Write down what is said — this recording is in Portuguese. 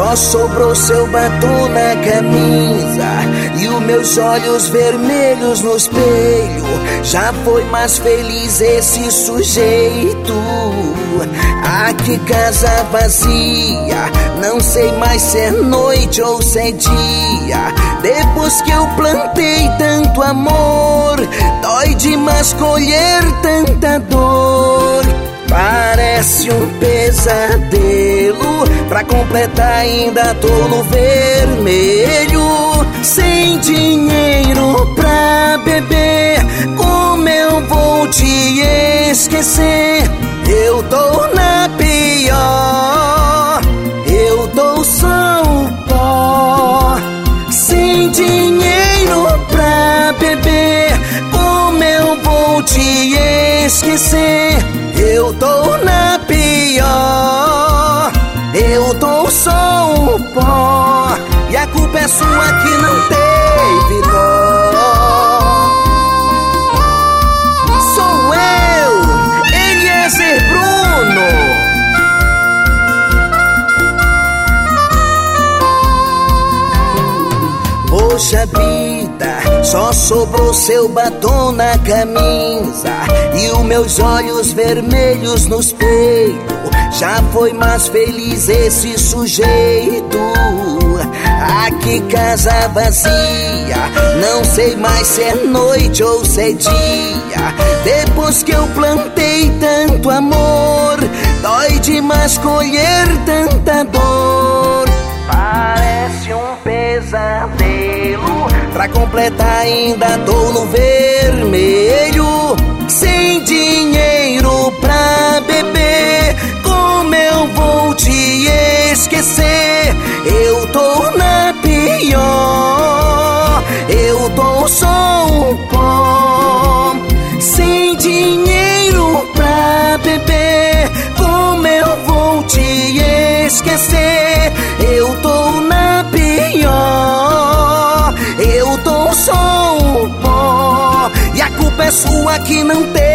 Só sobrou seu batom na camisa e os meus olhos vermelhos no espelho. Já foi mais feliz esse sujeito. Ah, que casa vazia. Não sei mais se é noite ou se é dia. Depois que eu plantei tanto amor, dói demais colher tanta dor. Parece um pesadelo. Pra completar, ainda tô no vermelho. Sem dinheiro pra beber. Como eu vou te esquecer? Eu tô na pior. Eu tô só o pó. Sem dinheiro pra beber. Como eu vou te esquecer? Eu tô na pior. Eu tô só o pó. E a culpa é sua que não teve dó. Sou eu, Eliezer Bruno. Poxa vida, só sobrou seu batom na camisa e os meus olhos vermelhos no espelho. Já foi mais feliz esse sujeito. Aqui casa vazia, não sei mais se é noite ou se é dia. Depois que eu plantei tanto amor, dói demais colher tanta dor. Parece um pesadelo. Pra completar, ainda tô no vermelho. Esquecer? Eu tô na pior. Eu tô só um pó. E a culpa é sua que não tem